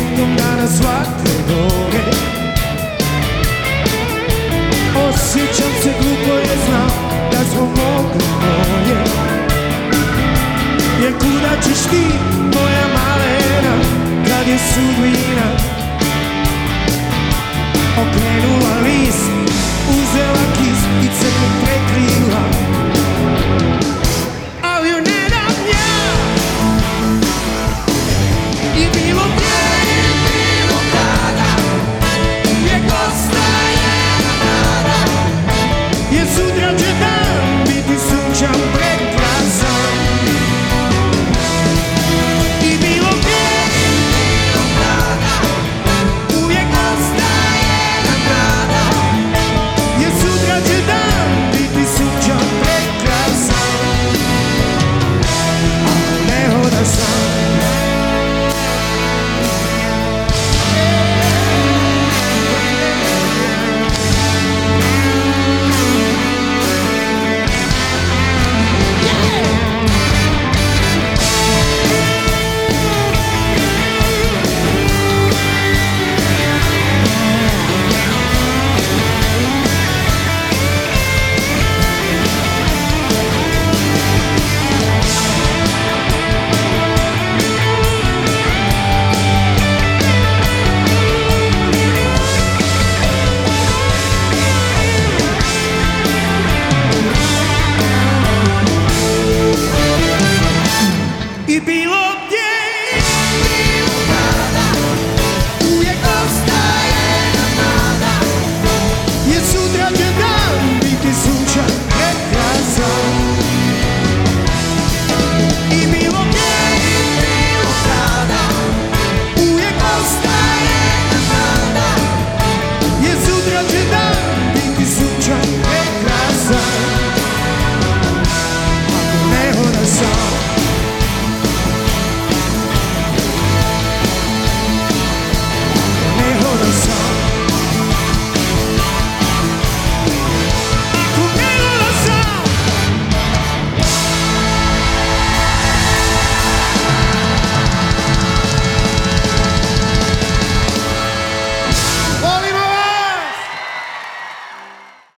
jednom dana shvate gore Osjećam se glupo jer znam da smo mogli bolje. Jer kuda ćeš ti moja malena kad je sudbina?